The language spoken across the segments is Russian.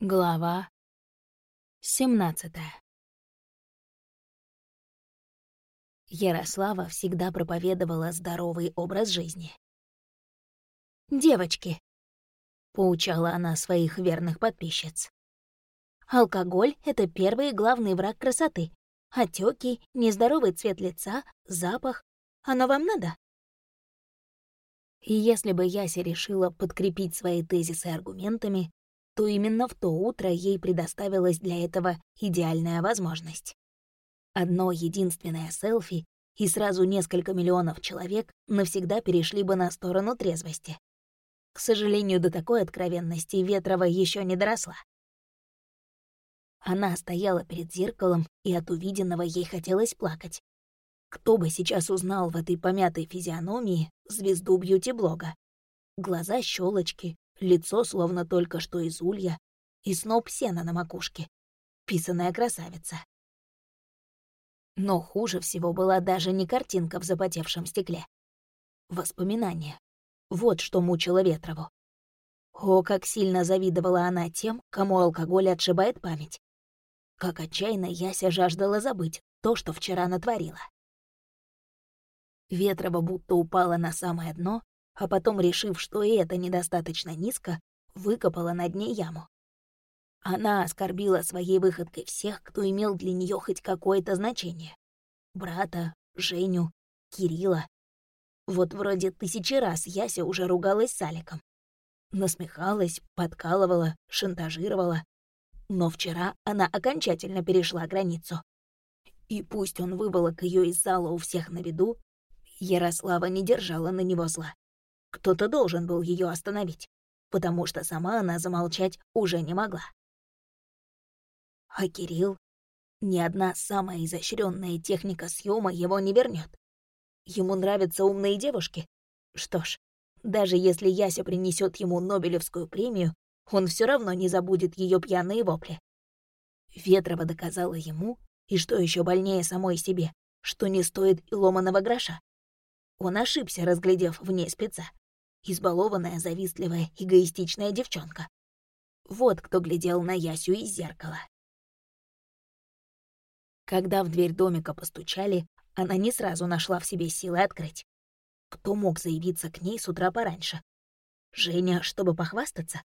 Глава 17 Ярослава всегда проповедовала здоровый образ жизни. «Девочки», — поучала она своих верных подписчиц, «алкоголь — это первый и главный враг красоты. Отеки, нездоровый цвет лица, запах. Оно вам надо?» И если бы Яся решила подкрепить свои тезисы аргументами, то именно в то утро ей предоставилась для этого идеальная возможность. Одно единственное селфи, и сразу несколько миллионов человек навсегда перешли бы на сторону трезвости. К сожалению, до такой откровенности Ветрова еще не доросла. Она стояла перед зеркалом, и от увиденного ей хотелось плакать. Кто бы сейчас узнал в этой помятой физиономии звезду бьюти-блога? Глаза щелочки, лицо словно только что из улья и сноп сена на макушке. Писаная красавица. Но хуже всего была даже не картинка в запотевшем стекле. Воспоминания. Вот что мучило Ветрову. О, как сильно завидовала она тем, кому алкоголь отшибает память. Как отчаянно Яся жаждала забыть то, что вчера натворила. Ветрова будто упала на самое дно а потом, решив, что и это недостаточно низко, выкопала на дне яму. Она оскорбила своей выходкой всех, кто имел для нее хоть какое-то значение. Брата, Женю, Кирилла. Вот вроде тысячи раз Яся уже ругалась с Аликом. Насмехалась, подкалывала, шантажировала. Но вчера она окончательно перешла границу. И пусть он выволок ее из зала у всех на виду, Ярослава не держала на него зла. Кто-то должен был ее остановить, потому что сама она замолчать уже не могла. А Кирилл? Ни одна самая изощренная техника съема его не вернет. Ему нравятся умные девушки? Что ж, даже если Яся принесет ему Нобелевскую премию, он все равно не забудет ее пьяные вопли. Ветрова доказала ему, и что еще больнее самой себе, что не стоит и ломаного гроша. Он ошибся, разглядев в ней спеца избалованная, завистливая, эгоистичная девчонка. Вот кто глядел на Ясю из зеркала. Когда в дверь домика постучали, она не сразу нашла в себе силы открыть. Кто мог заявиться к ней с утра пораньше? Женя, чтобы похвастаться?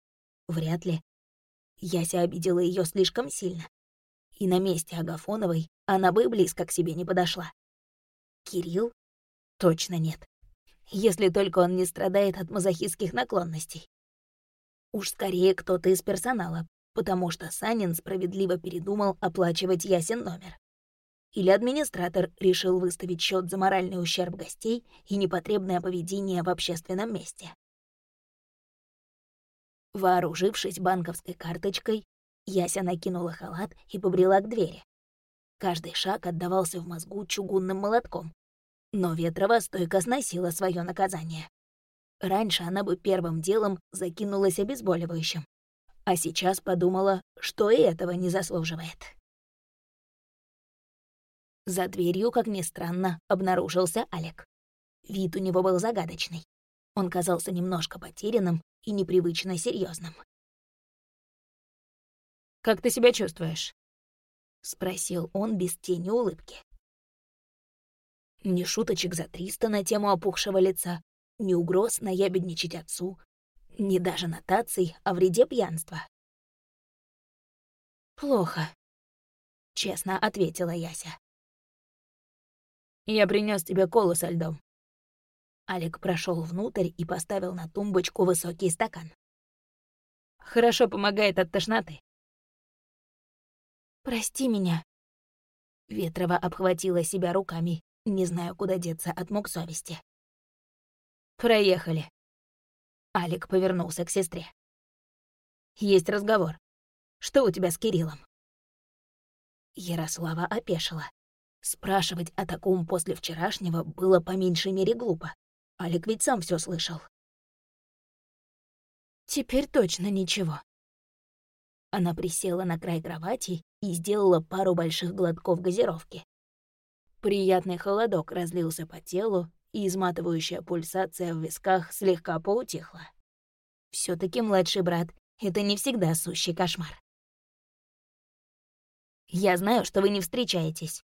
Вряд ли. Яся обидела ее слишком сильно. И на месте Агафоновой она бы близко к себе не подошла. Кирилл? Точно нет если только он не страдает от мазохистских наклонностей. Уж скорее кто-то из персонала, потому что Санин справедливо передумал оплачивать ясен номер. Или администратор решил выставить счет за моральный ущерб гостей и непотребное поведение в общественном месте. Вооружившись банковской карточкой, Яся накинула халат и побрела к двери. Каждый шаг отдавался в мозгу чугунным молотком, но Ветрова стойко сносила свое наказание. Раньше она бы первым делом закинулась обезболивающим, а сейчас подумала, что и этого не заслуживает. За дверью, как ни странно, обнаружился Олег. Вид у него был загадочный. Он казался немножко потерянным и непривычно серьезным. «Как ты себя чувствуешь?» — спросил он без тени улыбки. Ни шуточек за триста на тему опухшего лица, ни угроз наябедничать отцу, ни даже нотаций о вреде пьянства. «Плохо», — честно ответила Яся. «Я принес тебе колу со льдом». Алик прошел внутрь и поставил на тумбочку высокий стакан. «Хорошо помогает от тошноты». «Прости меня». Ветрова обхватила себя руками не знаю, куда деться от мук совести. «Проехали». Алик повернулся к сестре. «Есть разговор. Что у тебя с Кириллом?» Ярослава опешила. Спрашивать о таком после вчерашнего было по меньшей мере глупо. Алик ведь сам все слышал. «Теперь точно ничего». Она присела на край кровати и сделала пару больших глотков газировки. Приятный холодок разлился по телу, и изматывающая пульсация в висках слегка поутихла. все таки младший брат это не всегда сущий кошмар. Я знаю, что вы не встречаетесь.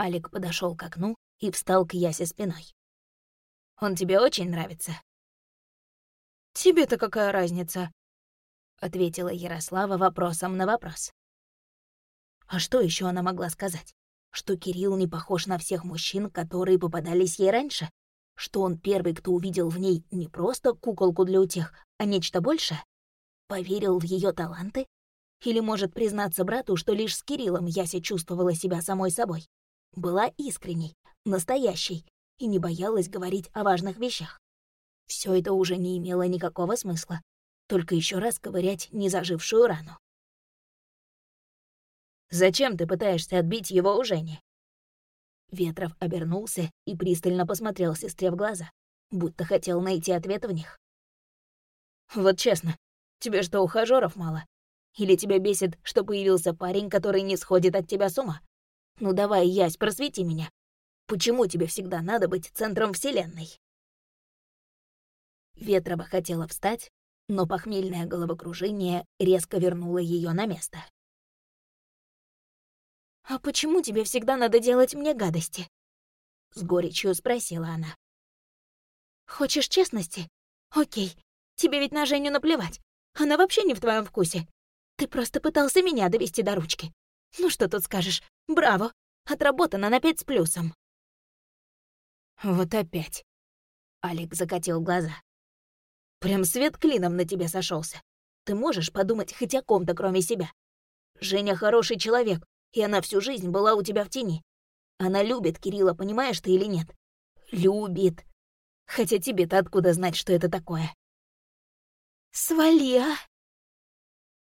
Алик подошел к окну и встал к Ясе спиной. Он тебе очень нравится? Тебе-то какая разница? Ответила Ярослава вопросом на вопрос. А что еще она могла сказать? Что Кирилл не похож на всех мужчин, которые попадались ей раньше? Что он первый, кто увидел в ней не просто куколку для утех, а нечто большее? Поверил в ее таланты или может признаться брату, что лишь с Кириллом Яся чувствовала себя самой собой? Была искренней, настоящей и не боялась говорить о важных вещах. Все это уже не имело никакого смысла, только еще раз ковырять незажившую рану. «Зачем ты пытаешься отбить его у Жени?» Ветров обернулся и пристально посмотрел сестре в глаза, будто хотел найти ответ в них. «Вот честно, тебе что, ухажёров мало? Или тебя бесит, что появился парень, который не сходит от тебя с ума? Ну давай, Ясь, просвети меня. Почему тебе всегда надо быть центром вселенной?» Ветрова хотела встать, но похмельное головокружение резко вернуло ее на место. «А почему тебе всегда надо делать мне гадости?» С горечью спросила она. «Хочешь честности? Окей, тебе ведь на Женю наплевать. Она вообще не в твоем вкусе. Ты просто пытался меня довести до ручки. Ну что тут скажешь? Браво! Отработано на пять с плюсом. Вот опять. Алик закатил глаза. Прям свет клином на тебе сошелся. Ты можешь подумать хоть о ком-то, кроме себя. Женя хороший человек, и она всю жизнь была у тебя в тени. Она любит Кирилла, понимаешь ты или нет? Любит. Хотя тебе-то откуда знать, что это такое? «Свали, а!»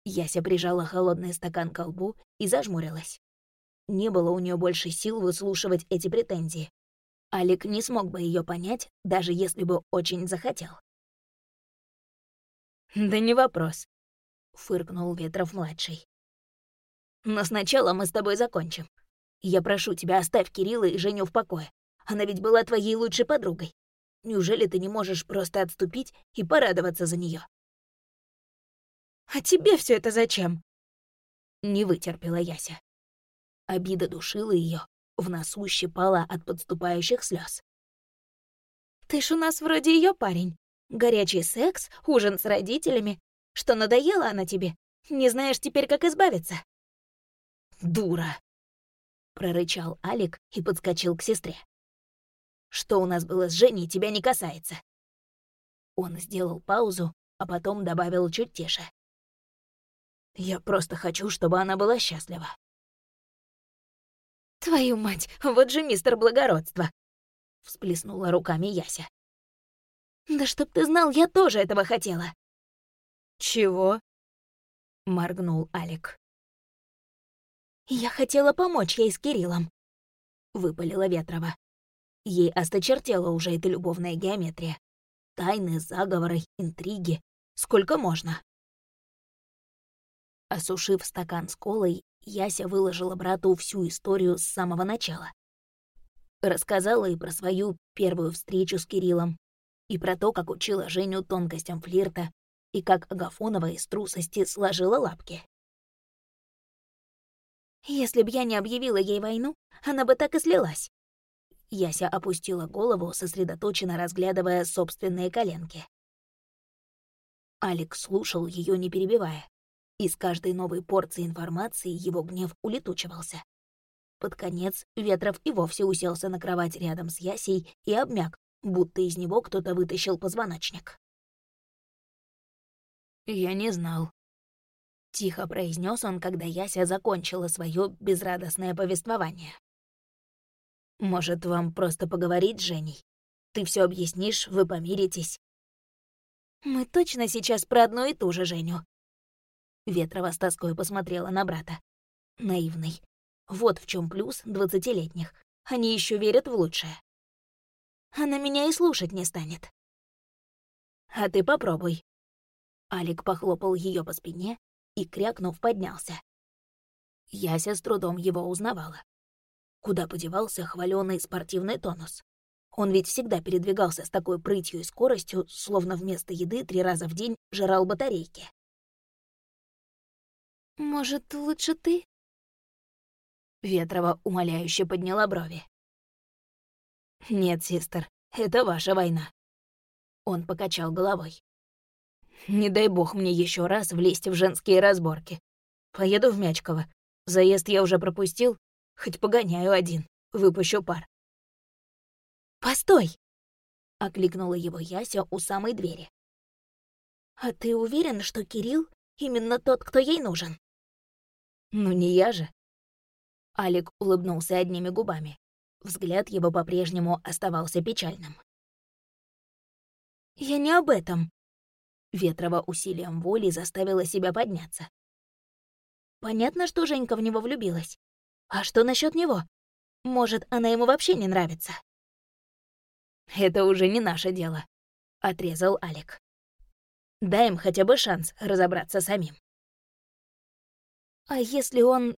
Яся прижала холодный стакан к лбу и зажмурилась. Не было у нее больше сил выслушивать эти претензии. Алик не смог бы ее понять, даже если бы очень захотел. «Да не вопрос», — фыркнул Ветров-младший. «Но сначала мы с тобой закончим. Я прошу тебя, оставь Кирилла и Женю в покое. Она ведь была твоей лучшей подругой. Неужели ты не можешь просто отступить и порадоваться за нее? «А тебе все это зачем?» Не вытерпела Яся. Обида душила ее, в носу щипала от подступающих слез. «Ты ж у нас вроде ее парень. Горячий секс, ужин с родителями. Что, надоела она тебе? Не знаешь теперь, как избавиться?» «Дура!» — прорычал Алик и подскочил к сестре. «Что у нас было с Женей, тебя не касается». Он сделал паузу, а потом добавил чуть тише. Я просто хочу, чтобы она была счастлива. «Твою мать, вот же мистер благородство!» — всплеснула руками Яся. «Да чтоб ты знал, я тоже этого хотела!» «Чего?» — моргнул Алик. «Я хотела помочь ей с Кириллом», — выпалила Ветрова. Ей осточертела уже эта любовная геометрия. Тайны, заговоры, интриги. Сколько можно? Осушив стакан с колой, Яся выложила брату всю историю с самого начала. Рассказала и про свою первую встречу с Кириллом, и про то, как учила Женю тонкостям флирта, и как Агафонова из трусости сложила лапки. «Если б я не объявила ей войну, она бы так и слилась». Яся опустила голову, сосредоточенно разглядывая собственные коленки. Алекс слушал ее, не перебивая и с каждой новой порцией информации его гнев улетучивался. Под конец Ветров и вовсе уселся на кровать рядом с Ясей и обмяк, будто из него кто-то вытащил позвоночник. «Я не знал», — тихо произнес он, когда Яся закончила свое безрадостное повествование. «Может, вам просто поговорить с Женей? Ты все объяснишь, вы помиритесь». «Мы точно сейчас про одну и ту же Женю», Ветрова с тоской посмотрела на брата. Наивный. Вот в чем плюс двадцатилетних. Они еще верят в лучшее. Она меня и слушать не станет. А ты попробуй. Алик похлопал ее по спине и, крякнув, поднялся. Яся с трудом его узнавала. Куда подевался хваленый спортивный тонус? Он ведь всегда передвигался с такой прытью и скоростью, словно вместо еды три раза в день жрал батарейки. Может, лучше ты? Ветрова умоляюще подняла брови. «Нет, систер, это ваша война». Он покачал головой. «Не дай бог мне еще раз влезть в женские разборки. Поеду в Мячково. Заезд я уже пропустил, хоть погоняю один, выпущу пар». «Постой!» — окликнула его Яся у самой двери. «А ты уверен, что Кирилл именно тот, кто ей нужен?» «Ну не я же». Алик улыбнулся одними губами. Взгляд его по-прежнему оставался печальным. «Я не об этом». Ветрова усилием воли заставила себя подняться. Понятно, что Женька в него влюбилась. А что насчет него? Может, она ему вообще не нравится? «Это уже не наше дело», — отрезал Алик. «Дай им хотя бы шанс разобраться самим». «А если он...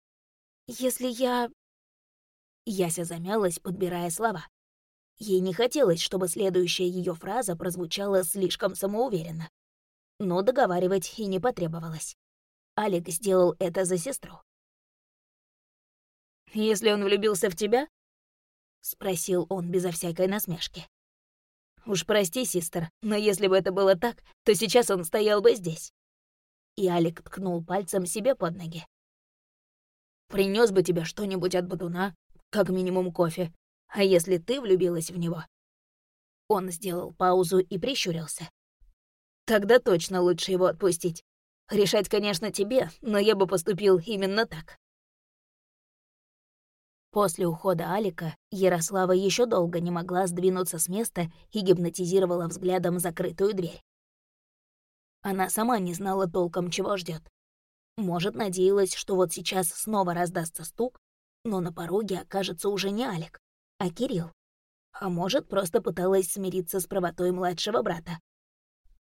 если я...» Яся замялась, подбирая слова. Ей не хотелось, чтобы следующая ее фраза прозвучала слишком самоуверенно. Но договаривать и не потребовалось. Алик сделал это за сестру. «Если он влюбился в тебя?» — спросил он безо всякой насмешки. «Уж прости, систер, но если бы это было так, то сейчас он стоял бы здесь». И Алик ткнул пальцем себе под ноги. Принес бы тебе что-нибудь от Батуна, как минимум кофе. А если ты влюбилась в него?» Он сделал паузу и прищурился. «Тогда точно лучше его отпустить. Решать, конечно, тебе, но я бы поступил именно так». После ухода Алика Ярослава еще долго не могла сдвинуться с места и гипнотизировала взглядом закрытую дверь. Она сама не знала толком, чего ждет. Может, надеялась, что вот сейчас снова раздастся стук, но на пороге окажется уже не Алик, а Кирилл. А может, просто пыталась смириться с правотой младшего брата.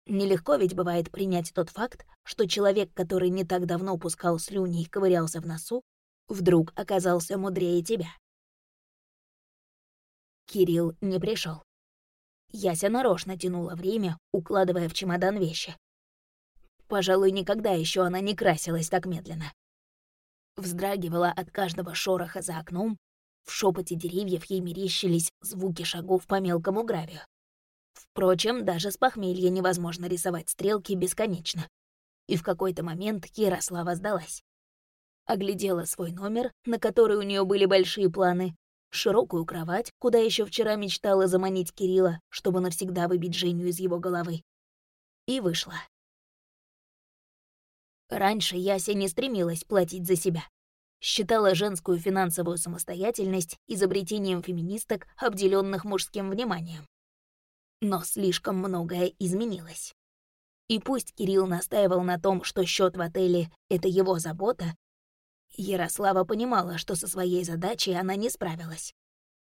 Нелегко ведь бывает принять тот факт, что человек, который не так давно пускал слюни и ковырялся в носу, вдруг оказался мудрее тебя. Кирилл не пришел. Яся нарочно тянула время, укладывая в чемодан вещи. Пожалуй, никогда еще она не красилась так медленно. Вздрагивала от каждого шороха за окном, в шепоте деревьев ей мерещились звуки шагов по мелкому гравию. Впрочем, даже с похмелья невозможно рисовать стрелки бесконечно. И в какой-то момент Ярослава сдалась. Оглядела свой номер, на который у нее были большие планы, широкую кровать, куда еще вчера мечтала заманить Кирилла, чтобы навсегда выбить Женю из его головы. И вышла. Раньше Яся не стремилась платить за себя. Считала женскую финансовую самостоятельность изобретением феминисток, обделенных мужским вниманием. Но слишком многое изменилось. И пусть Кирилл настаивал на том, что счет в отеле — это его забота, Ярослава понимала, что со своей задачей она не справилась.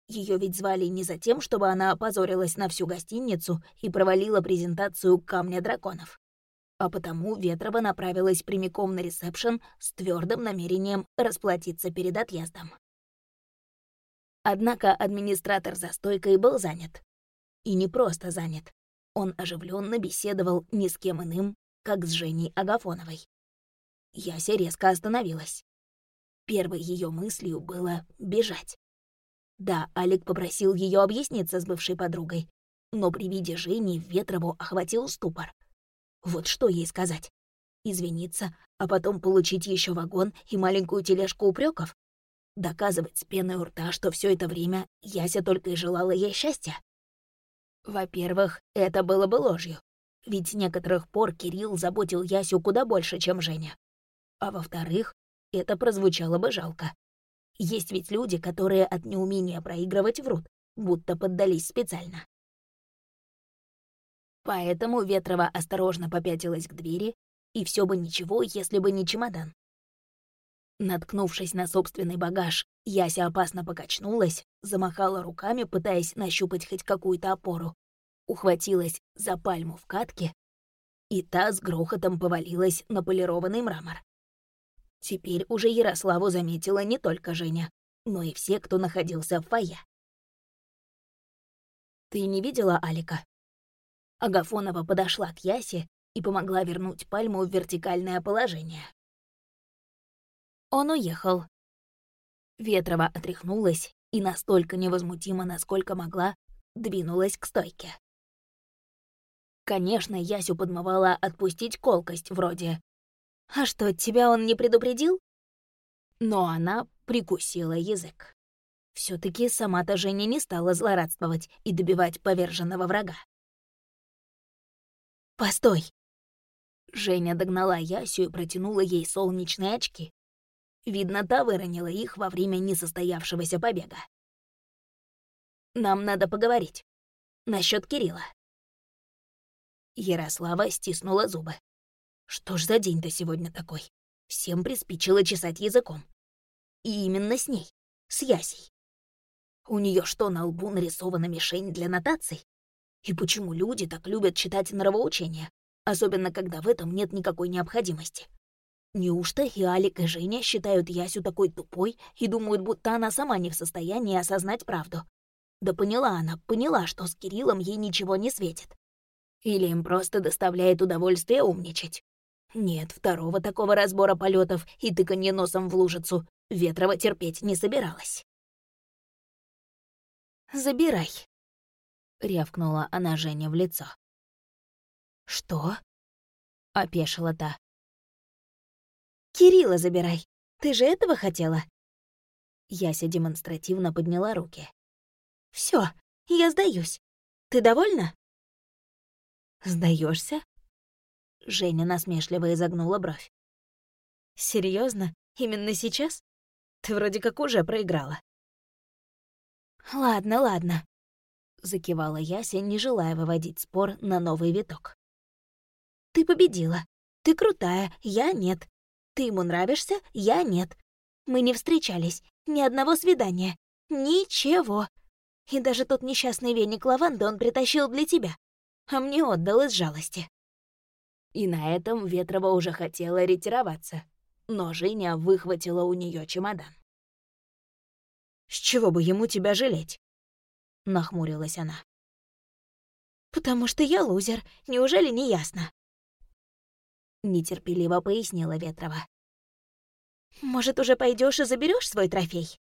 Ее ведь звали не за тем, чтобы она опозорилась на всю гостиницу и провалила презентацию «Камня драконов» а потому Ветрова направилась прямиком на ресепшн с твердым намерением расплатиться перед отъездом. Однако администратор за стойкой был занят. И не просто занят. Он оживленно беседовал ни с кем иным, как с Женей Агафоновой. Яся резко остановилась. Первой ее мыслью было бежать. Да, Алик попросил ее объясниться с бывшей подругой, но при виде Жени Ветрову охватил ступор — вот что ей сказать? Извиниться, а потом получить еще вагон и маленькую тележку упреков? Доказывать с пеной у рта, что все это время Яся только и желала ей счастья? Во-первых, это было бы ложью. Ведь с некоторых пор Кирилл заботил Ясю куда больше, чем Женя. А во-вторых, это прозвучало бы жалко. Есть ведь люди, которые от неумения проигрывать врут, будто поддались специально. Поэтому Ветрова осторожно попятилась к двери, и все бы ничего, если бы не чемодан. Наткнувшись на собственный багаж, Яся опасно покачнулась, замахала руками, пытаясь нащупать хоть какую-то опору, ухватилась за пальму в катке, и та с грохотом повалилась на полированный мрамор. Теперь уже Ярославу заметила не только Женя, но и все, кто находился в фойе. «Ты не видела Алика?» Агафонова подошла к Ясе и помогла вернуть пальму в вертикальное положение. Он уехал. Ветрова отряхнулась и настолько невозмутимо, насколько могла, двинулась к стойке. Конечно, Ясю подмывала отпустить колкость вроде «А что, тебя он не предупредил?» Но она прикусила язык. все таки сама-то Женя не стала злорадствовать и добивать поверженного врага. «Постой!» Женя догнала Ясю и протянула ей солнечные очки. Видно, та выронила их во время несостоявшегося побега. «Нам надо поговорить. Насчет Кирилла». Ярослава стиснула зубы. Что ж за день-то сегодня такой? Всем приспичило чесать языком. И именно с ней, с Ясей. У нее что, на лбу нарисована мишень для нотаций? И почему люди так любят читать нравоучения, особенно когда в этом нет никакой необходимости? Неужто и Алик, и Женя считают Ясю такой тупой и думают, будто она сама не в состоянии осознать правду? Да поняла она, поняла, что с Кириллом ей ничего не светит. Или им просто доставляет удовольствие умничать. Нет, второго такого разбора полетов и тыканье носом в лужицу Ветрова терпеть не собиралась. «Забирай», — рявкнула она Жене в лицо. «Что?» — опешила та. «Кирилла забирай. Ты же этого хотела?» Яся демонстративно подняла руки. Все, я сдаюсь. Ты довольна?» Сдаешься? Женя насмешливо изогнула бровь. Серьезно? Именно сейчас? Ты вроде как уже проиграла. Ладно, ладно, закивала Яся, не желая выводить спор на новый виток. Ты победила. Ты крутая, я нет. Ты ему нравишься, я нет. Мы не встречались, ни одного свидания. Ничего. И даже тот несчастный веник лаванды он притащил для тебя, а мне отдал из жалости. И на этом Ветрова уже хотела ретироваться, но Женя выхватила у нее чемодан. «С чего бы ему тебя жалеть?» — нахмурилась она. «Потому что я лузер, неужели не ясно?» Нетерпеливо пояснила Ветрова. «Может, уже пойдешь и заберешь свой трофей?»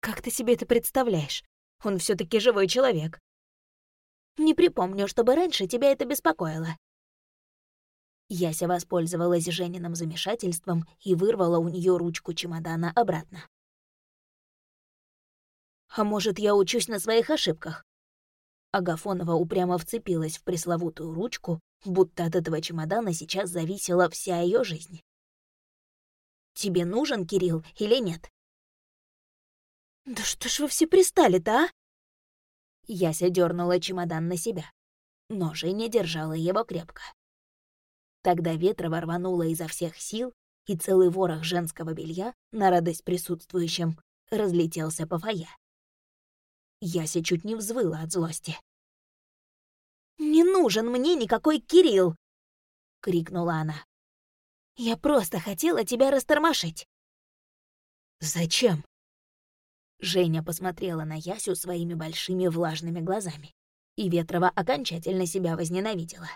Как ты себе это представляешь? Он все таки живой человек. Не припомню, чтобы раньше тебя это беспокоило. Яся воспользовалась Жениным замешательством и вырвала у нее ручку чемодана обратно. «А может, я учусь на своих ошибках?» Агафонова упрямо вцепилась в пресловутую ручку, будто от этого чемодана сейчас зависела вся ее жизнь. «Тебе нужен Кирилл или нет?» «Да что ж вы все пристали-то, а?» Яся дернула чемодан на себя, но Женя держала его крепко. Тогда Ветрова рванула изо всех сил, и целый ворох женского белья, на радость присутствующим, разлетелся по фойе. Яся чуть не взвыла от злости. «Не нужен мне никакой Кирилл!» — крикнула она. «Я просто хотела тебя растормошить». «Зачем?» Женя посмотрела на Ясю своими большими влажными глазами, и Ветрова окончательно себя возненавидела.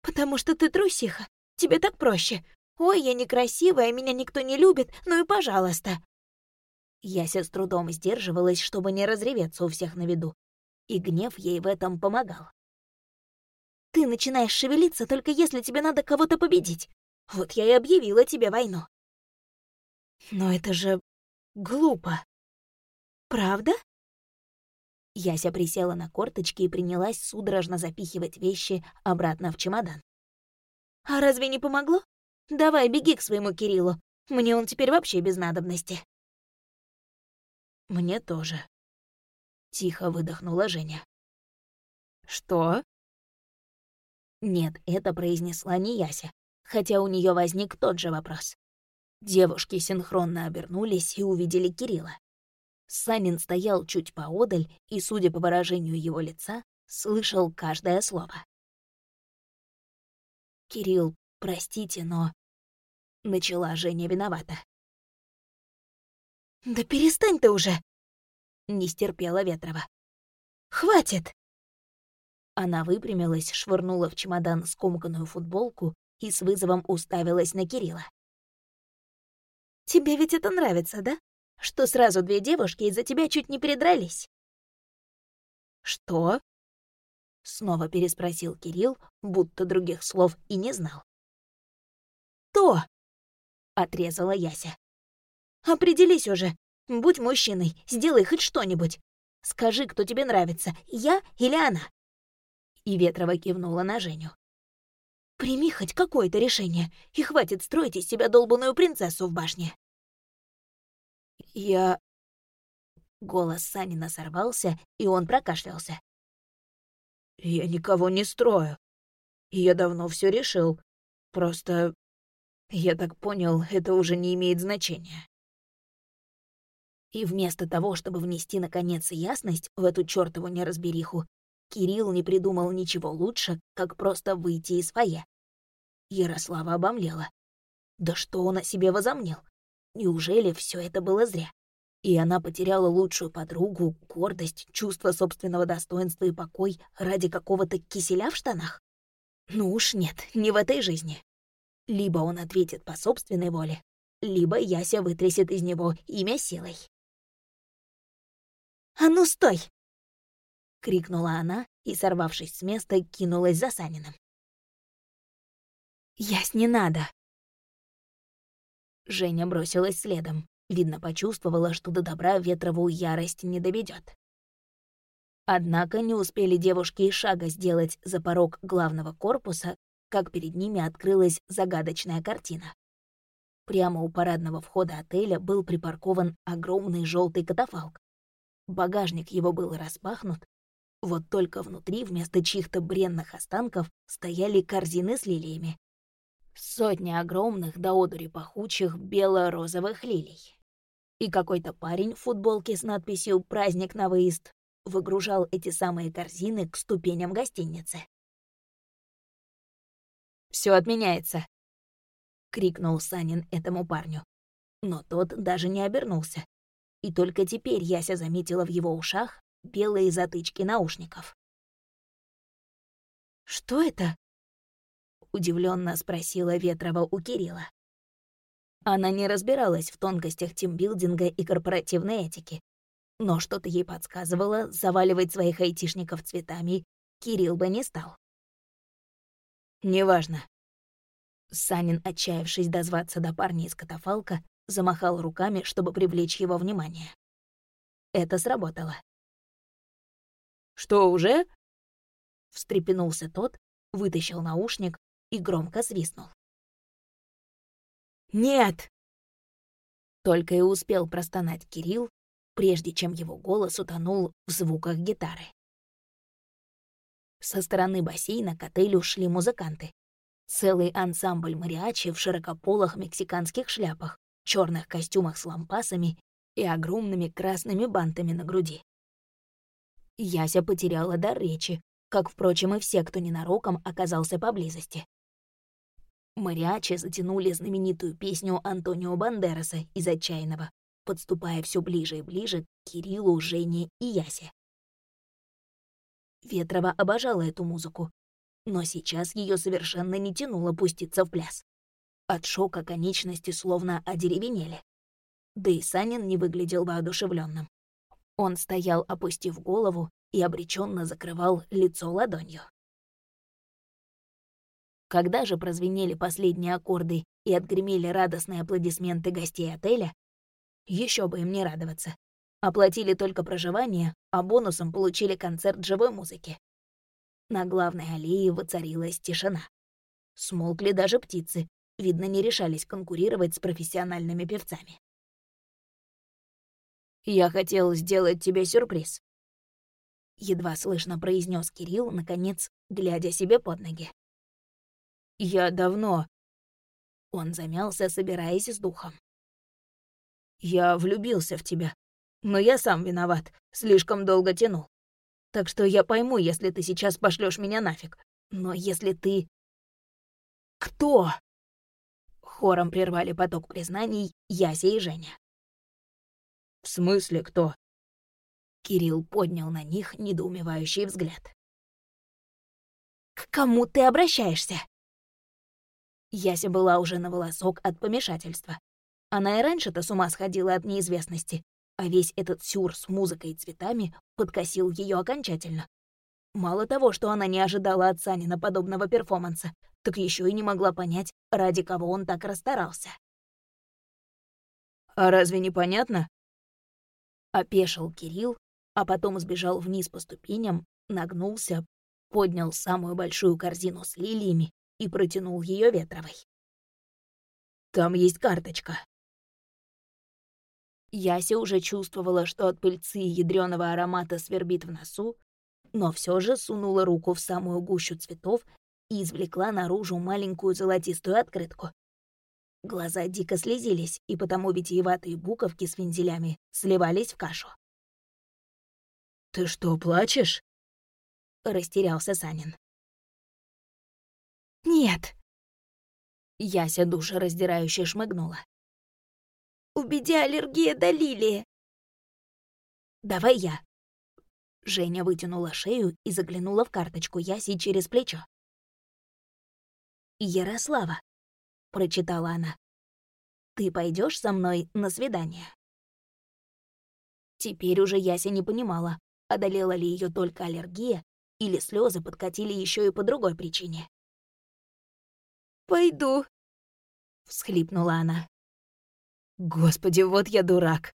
«Потому что ты трусиха. Тебе так проще. Ой, я некрасивая, меня никто не любит, ну и пожалуйста». Яся с трудом сдерживалась, чтобы не разреветься у всех на виду, и гнев ей в этом помогал. «Ты начинаешь шевелиться, только если тебе надо кого-то победить. Вот я и объявила тебе войну». «Но это же Глупо. Правда? Яся присела на корточки и принялась судорожно запихивать вещи обратно в чемодан. «А разве не помогло? Давай, беги к своему Кириллу. Мне он теперь вообще без надобности». «Мне тоже», — тихо выдохнула Женя. «Что?» Нет, это произнесла не Яся, хотя у нее возник тот же вопрос. Девушки синхронно обернулись и увидели Кирилла. Санин стоял чуть поодаль и, судя по выражению его лица, слышал каждое слово. «Кирилл, простите, но...» — начала Женя виновата. «Да перестань ты уже!» — не стерпела Ветрова. «Хватит!» Она выпрямилась, швырнула в чемодан скомканную футболку и с вызовом уставилась на Кирилла. Тебе ведь это нравится, да? Что сразу две девушки из-за тебя чуть не передрались?» «Что?» — снова переспросил Кирилл, будто других слов и не знал. «То!» — отрезала Яся. «Определись уже. Будь мужчиной, сделай хоть что-нибудь. Скажи, кто тебе нравится, я или она?» И Ветрова кивнула на Женю. «Прими хоть какое-то решение, и хватит строить из себя долбанную принцессу в башне». «Я...» Голос Санина сорвался, и он прокашлялся. «Я никого не строю. Я давно все решил. Просто... Я так понял, это уже не имеет значения». И вместо того, чтобы внести, наконец, ясность в эту чёртову неразбериху, Кирилл не придумал ничего лучше, как просто выйти из фойе. Ярослава обомлела. Да что он о себе возомнил? Неужели все это было зря? И она потеряла лучшую подругу, гордость, чувство собственного достоинства и покой ради какого-то киселя в штанах? Ну уж нет, не в этой жизни. Либо он ответит по собственной воле, либо Яся вытрясет из него имя силой. «А ну, стой!» — крикнула она и, сорвавшись с места, кинулась за Саниным. «Ясь, не надо!» Женя бросилась следом. Видно, почувствовала, что до добра Ветрову ярость не доведет. Однако не успели девушки и шага сделать за порог главного корпуса, как перед ними открылась загадочная картина. Прямо у парадного входа отеля был припаркован огромный желтый катафалк. Багажник его был распахнут, вот только внутри вместо чьих-то бренных останков стояли корзины с лилиями. Сотни огромных до одури пахучих бело-розовых лилий. И какой-то парень в футболке с надписью «Праздник на выезд» выгружал эти самые корзины к ступеням гостиницы. Все отменяется!» — крикнул Санин этому парню. Но тот даже не обернулся, и только теперь Яся заметила в его ушах белые затычки наушников. «Что это?» — удивленно спросила Ветрова у Кирилла. Она не разбиралась в тонкостях тимбилдинга и корпоративной этики, но что-то ей подсказывало, заваливать своих айтишников цветами Кирилл бы не стал. «Неважно». Санин, отчаявшись дозваться до парня из катафалка, замахал руками, чтобы привлечь его внимание. Это сработало. «Что, уже?» Встрепенулся тот, вытащил наушник и громко свистнул. «Нет!» Только и успел простонать Кирилл, прежде чем его голос утонул в звуках гитары. Со стороны бассейна к отелю шли музыканты. Целый ансамбль мариачи в широкополых мексиканских шляпах, черных костюмах с лампасами и огромными красными бантами на груди. Яся потеряла дар речи, как, впрочем, и все, кто ненароком оказался поблизости. Мариачи затянули знаменитую песню Антонио Бандераса из «Отчаянного», подступая все ближе и ближе к Кириллу, Жене и Ясе. Ветрова обожала эту музыку, но сейчас ее совершенно не тянуло пуститься в пляс. От шока конечности словно одеревенели. Да и Санин не выглядел воодушевленным. Он стоял, опустив голову, и обреченно закрывал лицо ладонью. Когда же прозвенели последние аккорды и отгремели радостные аплодисменты гостей отеля, еще бы им не радоваться. Оплатили только проживание, а бонусом получили концерт живой музыки. На главной аллее воцарилась тишина. Смолкли даже птицы, видно, не решались конкурировать с профессиональными певцами. «Я хотел сделать тебе сюрприз», — едва слышно произнес Кирилл, наконец, глядя себе под ноги. «Я давно...» Он замялся, собираясь с духом. «Я влюбился в тебя, но я сам виноват, слишком долго тянул. Так что я пойму, если ты сейчас пошлёшь меня нафиг. Но если ты...» «Кто?» Хором прервали поток признаний Яся и Женя. «В смысле кто?» Кирилл поднял на них недоумевающий взгляд. «К кому ты обращаешься?» Яся была уже на волосок от помешательства. Она и раньше-то с ума сходила от неизвестности, а весь этот сюр с музыкой и цветами подкосил ее окончательно. Мало того, что она не ожидала от Санина подобного перформанса, так еще и не могла понять, ради кого он так расстарался. «А разве не понятно?» Опешил Кирилл, а потом сбежал вниз по ступеням, нагнулся, поднял самую большую корзину с лилиями и протянул ее Ветровой. «Там есть карточка». Яся уже чувствовала, что от пыльцы и ядреного аромата свербит в носу, но все же сунула руку в самую гущу цветов и извлекла наружу маленькую золотистую открытку. Глаза дико слезились, и потому витиеватые буковки с вензелями сливались в кашу. «Ты что, плачешь?» — растерялся Санин. «Нет». Яся душераздирающе шмыгнула. «У беди аллергия до лилии». «Давай я», Женя вытянула шею и заглянула в карточку Яси через плечо. «Ярослава», — прочитала она, — «ты пойдешь со мной на свидание?» Теперь уже Яся не понимала, одолела ли ее только аллергия или слезы подкатили еще и по другой причине. «Пойду», — всхлипнула она. «Господи, вот я дурак!»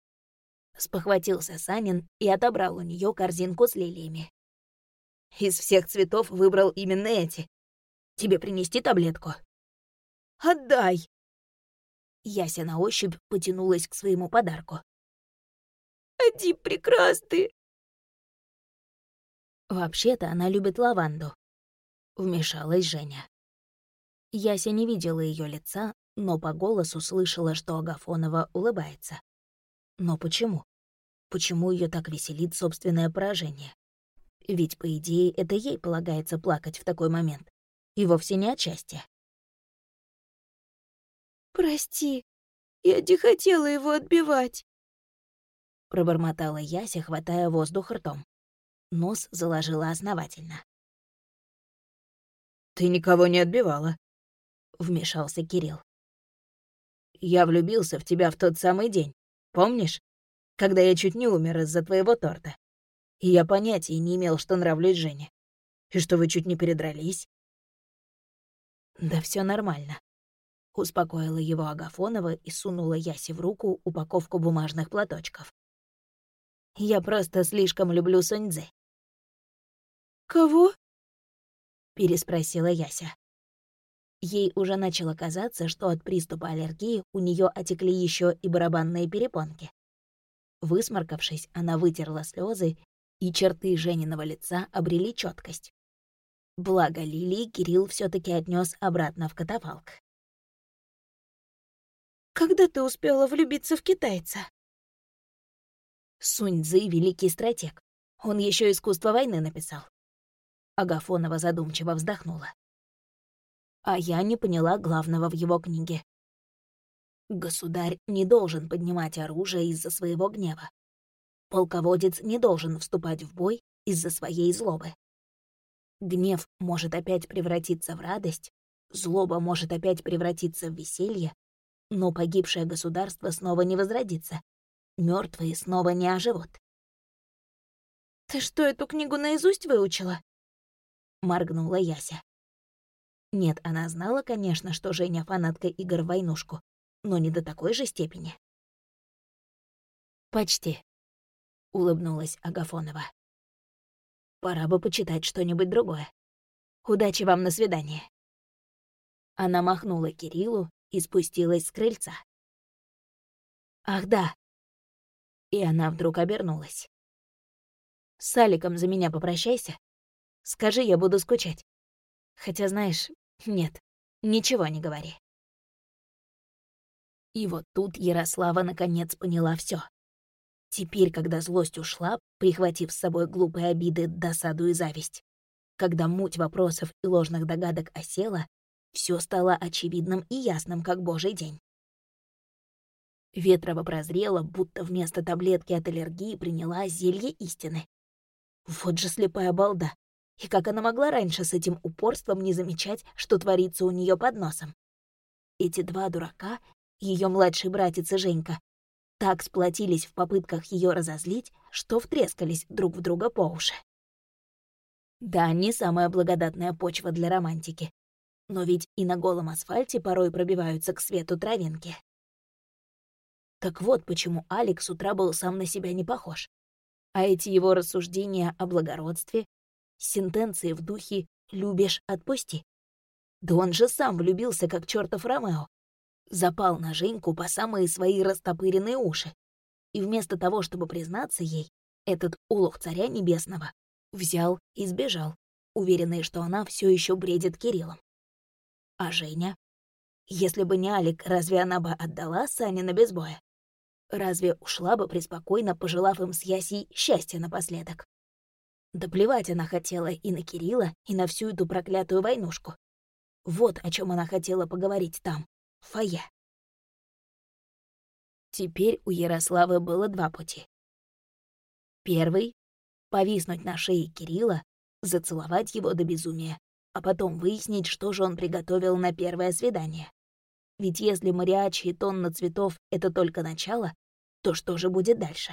Спохватился Санин и отобрал у нее корзинку с лилиями. Из всех цветов выбрал именно эти. Тебе принести таблетку? Отдай. Яся на ощупь потянулась к своему подарку. Оди прекрасный. Вообще-то она любит лаванду. Вмешалась Женя. Яся не видела ее лица, но по голосу слышала, что Агафонова улыбается. Но почему? Почему ее так веселит собственное поражение? Ведь, по идее, это ей полагается плакать в такой момент. И вовсе не от счастья. «Прости, я не хотела его отбивать», — пробормотала Яся, хватая воздух ртом. Нос заложила основательно. «Ты никого не отбивала», — вмешался Кирилл. «Я влюбился в тебя в тот самый день, Помнишь, когда я чуть не умер из-за твоего торта? И я понятия не имел, что нравлюсь Жене. И что вы чуть не передрались?» «Да все нормально», — успокоила его Агафонова и сунула Ясе в руку упаковку бумажных платочков. «Я просто слишком люблю Соньцзы». «Кого?» — переспросила Яся. Ей уже начало казаться, что от приступа аллергии у нее отекли еще и барабанные перепонки. Высморкавшись, она вытерла слезы, и черты Жениного лица обрели четкость. Благо Лилии Кирилл все таки отнес обратно в катафалк. «Когда ты успела влюбиться в китайца?» Сунь Цзы — великий стратег. Он еще искусство войны написал. Агафонова задумчиво вздохнула а я не поняла главного в его книге. Государь не должен поднимать оружие из-за своего гнева. Полководец не должен вступать в бой из-за своей злобы. Гнев может опять превратиться в радость, злоба может опять превратиться в веселье, но погибшее государство снова не возродится, мертвые снова не оживут. «Ты что, эту книгу наизусть выучила?» — моргнула Яся. Нет, она знала, конечно, что Женя фанатка игр в войнушку, но не до такой же степени. «Почти», — улыбнулась Агафонова. «Пора бы почитать что-нибудь другое. Удачи вам на свидание». Она махнула Кириллу и спустилась с крыльца. «Ах, да!» И она вдруг обернулась. «С Аликом за меня попрощайся. Скажи, я буду скучать. Хотя, знаешь, нет, ничего не говори. И вот тут Ярослава наконец поняла все. Теперь, когда злость ушла, прихватив с собой глупые обиды, досаду и зависть, когда муть вопросов и ложных догадок осела, все стало очевидным и ясным, как божий день. Ветрова прозрела, будто вместо таблетки от аллергии приняла зелье истины. Вот же слепая балда. И как она могла раньше с этим упорством не замечать, что творится у нее под носом? Эти два дурака ее младший братец и Женька, так сплотились в попытках ее разозлить, что втрескались друг в друга по уши. Да, не самая благодатная почва для романтики. Но ведь и на голом асфальте порой пробиваются к свету травинки. Так вот почему Алекс с утра был сам на себя не похож. А эти его рассуждения о благородстве, сентенции в духе «любишь — отпусти». Да он же сам влюбился, как чертов Ромео. Запал на Женьку по самые свои растопыренные уши. И вместо того, чтобы признаться ей, этот улух царя небесного взял и сбежал, уверенный, что она все еще бредит Кириллом. А Женя? Если бы не Алик, разве она бы отдала Санина без боя? Разве ушла бы преспокойно, пожелав им с Ясей счастья напоследок? Да плевать она хотела и на Кирилла, и на всю эту проклятую войнушку. Вот о чем она хотела поговорить там, фойе. Теперь у Ярославы было два пути. Первый — повиснуть на шее Кирилла, зацеловать его до безумия, а потом выяснить, что же он приготовил на первое свидание. Ведь если мариачи и тонна цветов — это только начало, то что же будет дальше?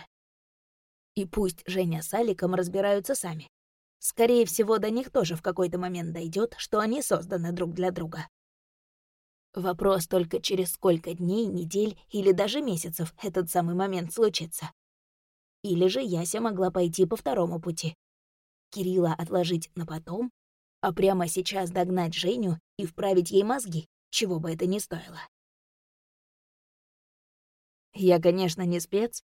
И пусть Женя с Аликом разбираются сами. Скорее всего, до них тоже в какой-то момент дойдет, что они созданы друг для друга. Вопрос только через сколько дней, недель или даже месяцев этот самый момент случится. Или же Яся могла пойти по второму пути. Кирилла отложить на потом, а прямо сейчас догнать Женю и вправить ей мозги, чего бы это ни стоило. «Я, конечно, не спец»,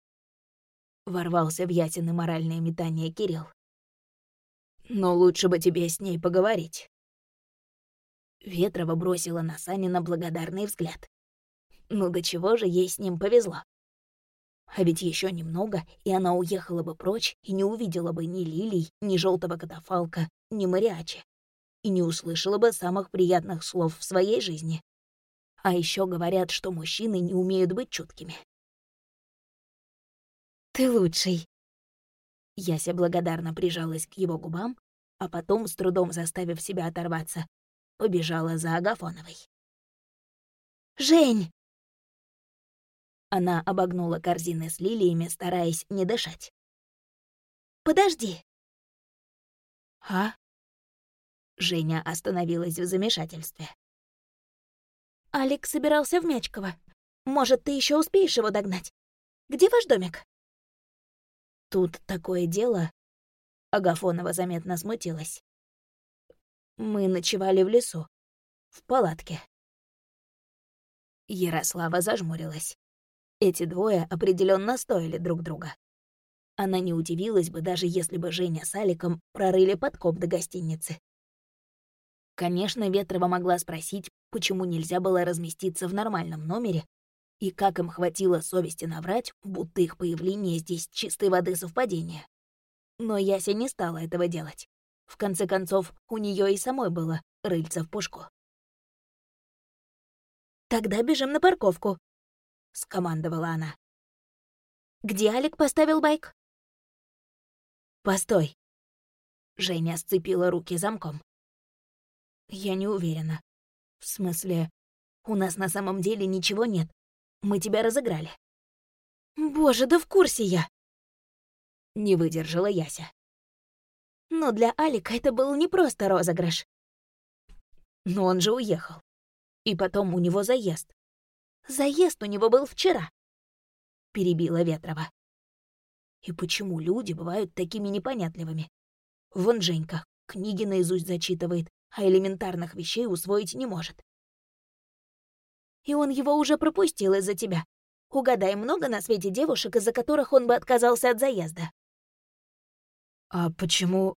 — ворвался в Ясины моральное метание Кирилл. «Но лучше бы тебе с ней поговорить». Ветрова бросила на Санина благодарный взгляд. Ну до чего же ей с ним повезло. А ведь еще немного, и она уехала бы прочь и не увидела бы ни лилий, ни желтого катафалка, ни мариачи и не услышала бы самых приятных слов в своей жизни. А еще говорят, что мужчины не умеют быть чуткими. «Ты лучший!» Яся благодарно прижалась к его губам, а потом, с трудом заставив себя оторваться, побежала за Агафоновой. «Жень!» Она обогнула корзины с лилиями, стараясь не дышать. «Подожди!» «А?» Женя остановилась в замешательстве. «Алекс собирался в Мячково. Может, ты еще успеешь его догнать? Где ваш домик?» «Тут такое дело...» Агафонова заметно смутилась. «Мы ночевали в лесу, в палатке». Ярослава зажмурилась. Эти двое определенно стоили друг друга. Она не удивилась бы, даже если бы Женя с Аликом прорыли подкоп до гостиницы. Конечно, Ветрова могла спросить, почему нельзя было разместиться в нормальном номере, и как им хватило совести наврать, будто их появление здесь чистой воды совпадение. Но Яся не стала этого делать. В конце концов, у нее и самой было рыльца в пушку. «Тогда бежим на парковку», — скомандовала она. «Где Алик поставил байк?» «Постой». Женя сцепила руки замком. Я не уверена. В смысле, у нас на самом деле ничего нет. Мы тебя разыграли. Боже, да в курсе я. Не выдержала Яся. Но для Алика это был не просто розыгрыш. Но он же уехал. И потом у него заезд. Заезд у него был вчера. Перебила Ветрова. И почему люди бывают такими непонятливыми? Вон Женька книги наизусть зачитывает, а элементарных вещей усвоить не может. И он его уже пропустил из-за тебя. Угадай, много на свете девушек, из-за которых он бы отказался от заезда. А почему...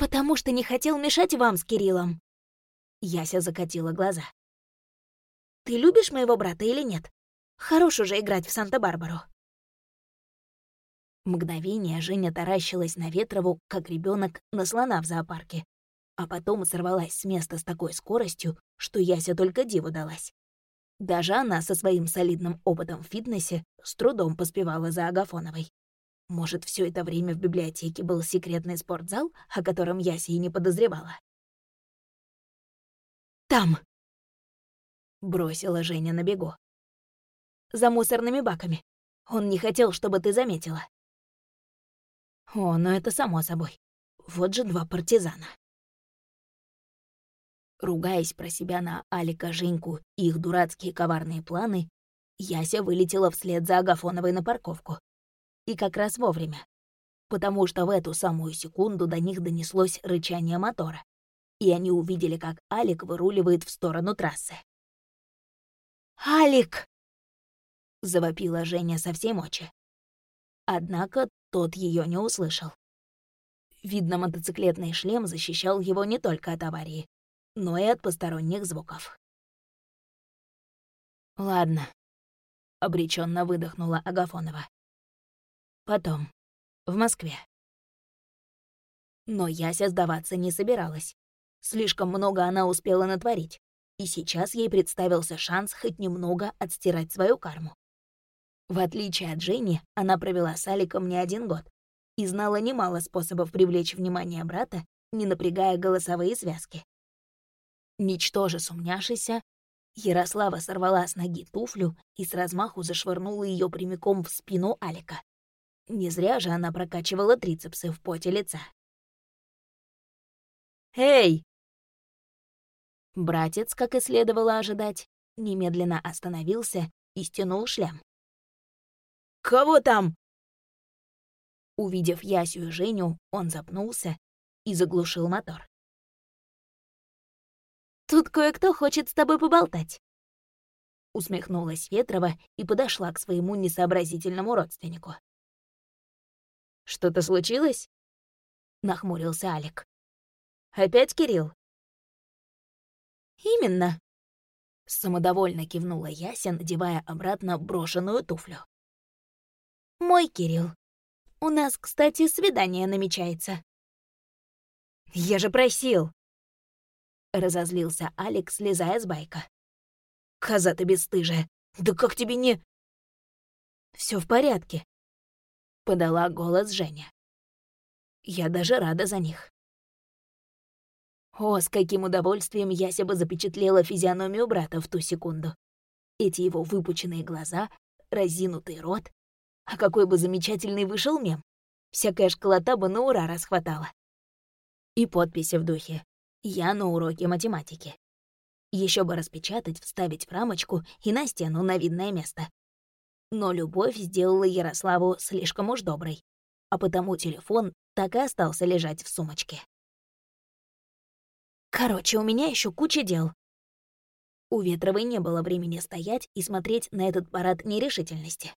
Потому что не хотел мешать вам с Кириллом. Яся закатила глаза. Ты любишь моего брата или нет? Хорош уже играть в Санта-Барбару. Мгновение Женя таращилась на Ветрову, как ребенок на слона в зоопарке, а потом сорвалась с места с такой скоростью, что Яся только диву далась. Даже она со своим солидным опытом в фитнесе с трудом поспевала за Агафоновой. Может, все это время в библиотеке был секретный спортзал, о котором Яся и не подозревала? «Там!» Бросила Женя на бегу. За мусорными баками. Он не хотел, чтобы ты заметила. О, ну это само собой. Вот же два партизана. Ругаясь про себя на Алика, Женьку и их дурацкие коварные планы, Яся вылетела вслед за Агафоновой на парковку. И как раз вовремя. Потому что в эту самую секунду до них донеслось рычание мотора. И они увидели, как Алик выруливает в сторону трассы. «Алик!» — завопила Женя со всей мочи. Однако тот ее не услышал. Видно, мотоциклетный шлем защищал его не только от аварии, но и от посторонних звуков. «Ладно», — обреченно выдохнула Агафонова. «Потом. В Москве». Но Яся сдаваться не собиралась. Слишком много она успела натворить, и сейчас ей представился шанс хоть немного отстирать свою карму. В отличие от Жени, она провела с Аликом не один год и знала немало способов привлечь внимание брата, не напрягая голосовые связки. Ничтоже сумняшися, Ярослава сорвала с ноги туфлю и с размаху зашвырнула ее прямиком в спину Алика. Не зря же она прокачивала трицепсы в поте лица. «Эй!» Братец, как и следовало ожидать, немедленно остановился и стянул шлем. «Кого там?» Увидев Ясю и Женю, он запнулся и заглушил мотор. Тут кое-кто хочет с тобой поболтать». Усмехнулась Ветрова и подошла к своему несообразительному родственнику. «Что-то случилось?» — нахмурился Алик. «Опять Кирилл?» «Именно», — самодовольно кивнула Яся, надевая обратно брошенную туфлю. «Мой Кирилл. У нас, кстати, свидание намечается». «Я же просил!» — разозлился Алекс, слезая с байка. «Коза ты бесстыжая! Да как тебе не...» Все в порядке», — подала голос Женя. «Я даже рада за них». О, с каким удовольствием Яся бы запечатлела физиономию брата в ту секунду. Эти его выпученные глаза, разинутый рот. А какой бы замечательный вышел мем. Всякая школота бы на ура расхватала. И подписи в духе я на уроке математики. Еще бы распечатать, вставить в рамочку и на стену на видное место. Но любовь сделала Ярославу слишком уж доброй, а потому телефон так и остался лежать в сумочке. Короче, у меня еще куча дел. У Ветровой не было времени стоять и смотреть на этот парад нерешительности.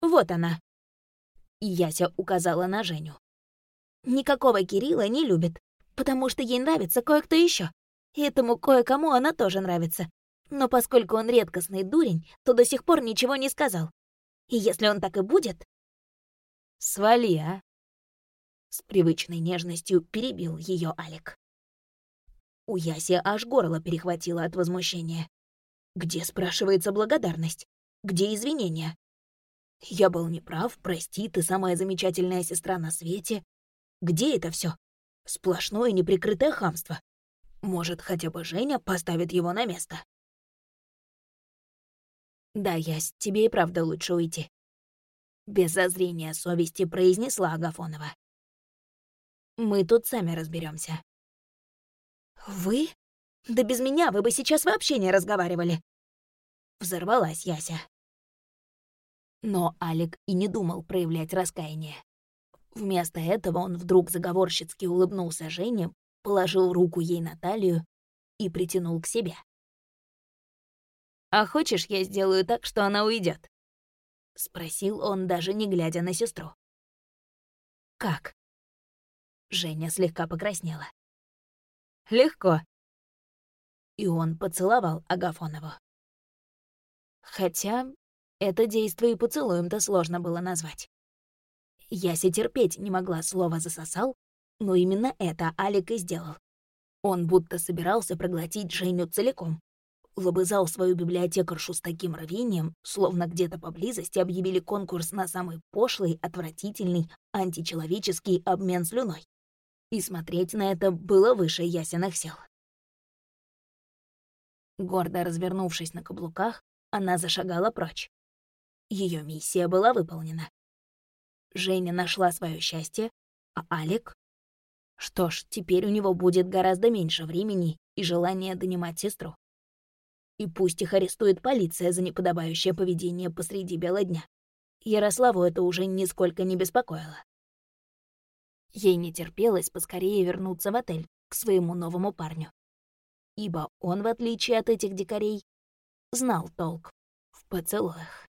Вот она. Яся указала на Женю. Никакого Кирилла не любит, потому что ей нравится кое-кто еще. Этому кое-кому она тоже нравится. Но поскольку он редкостный дурень, то до сих пор ничего не сказал. И если он так и будет... «Свали, а!» С привычной нежностью перебил ее Алик. У Яси аж горло перехватило от возмущения. Где, спрашивается, благодарность? Где извинения? Я был неправ, прости, ты самая замечательная сестра на свете. Где это все? Сплошное неприкрытое хамство. Может, хотя бы Женя поставит его на место. «Да, Ясь, тебе и правда лучше уйти», — без зазрения совести произнесла Агафонова. «Мы тут сами разберемся. «Вы? Да без меня вы бы сейчас вообще не разговаривали!» Взорвалась Яся. Но Алик и не думал проявлять раскаяние. Вместо этого он вдруг заговорщицки улыбнулся Жене, положил руку ей на талию и притянул к себе. «А хочешь, я сделаю так, что она уйдет? спросил он, даже не глядя на сестру. «Как?» Женя слегка покраснела. «Легко». И он поцеловал Агафонову. Хотя это действие и поцелуем-то сложно было назвать. Яся терпеть не могла слова «засосал», но именно это Алик и сделал. Он будто собирался проглотить Женю целиком. Лобызал свою библиотекаршу с таким рвением, словно где-то поблизости объявили конкурс на самый пошлый, отвратительный, античеловеческий обмен слюной. И смотреть на это было выше ясенных сил. Гордо развернувшись на каблуках, она зашагала прочь. Ее миссия была выполнена. Женя нашла свое счастье, а Алик... Что ж, теперь у него будет гораздо меньше времени и желания донимать сестру. И пусть их арестует полиция за неподобающее поведение посреди бела дня. Ярославу это уже нисколько не беспокоило. Ей не терпелось поскорее вернуться в отель к своему новому парню. Ибо он, в отличие от этих дикарей, знал толк в поцелуях.